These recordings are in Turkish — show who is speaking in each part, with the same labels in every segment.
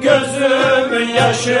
Speaker 1: gözüm yaşı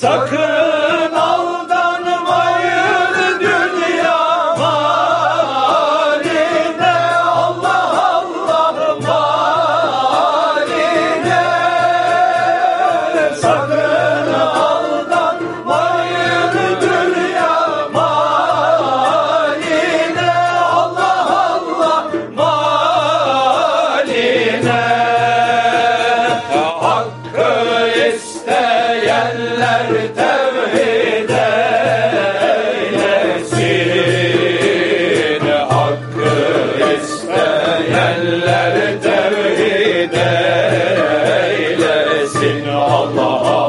Speaker 1: Sakın Seni Allah'a